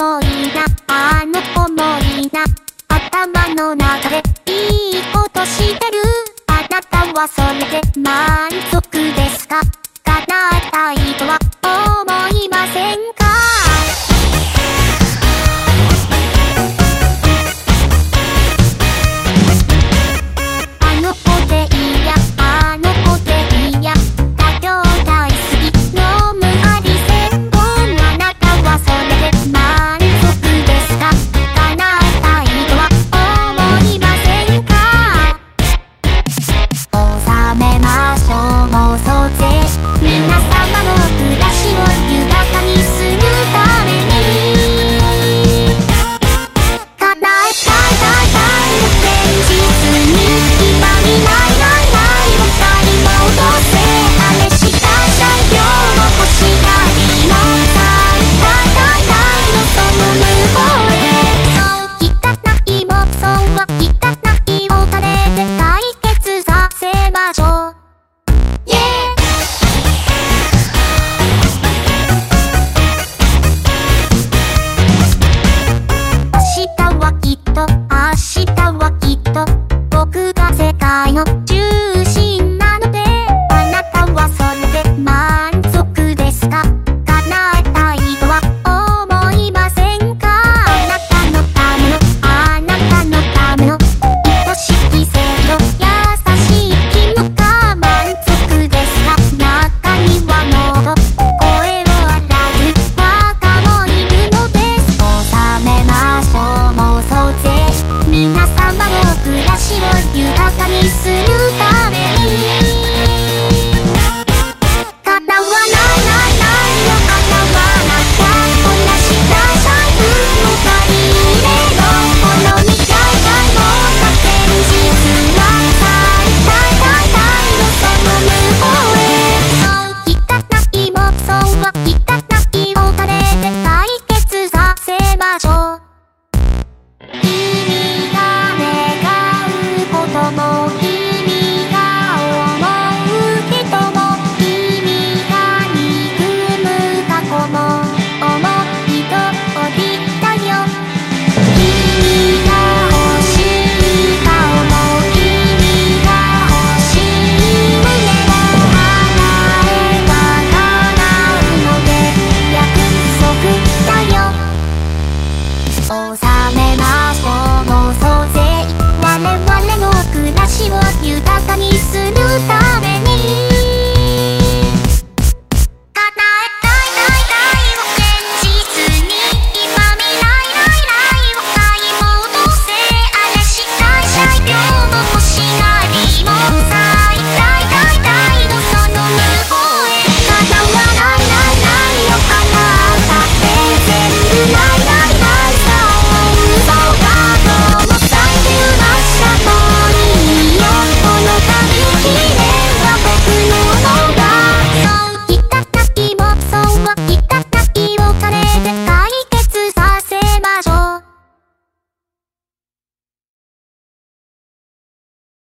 もん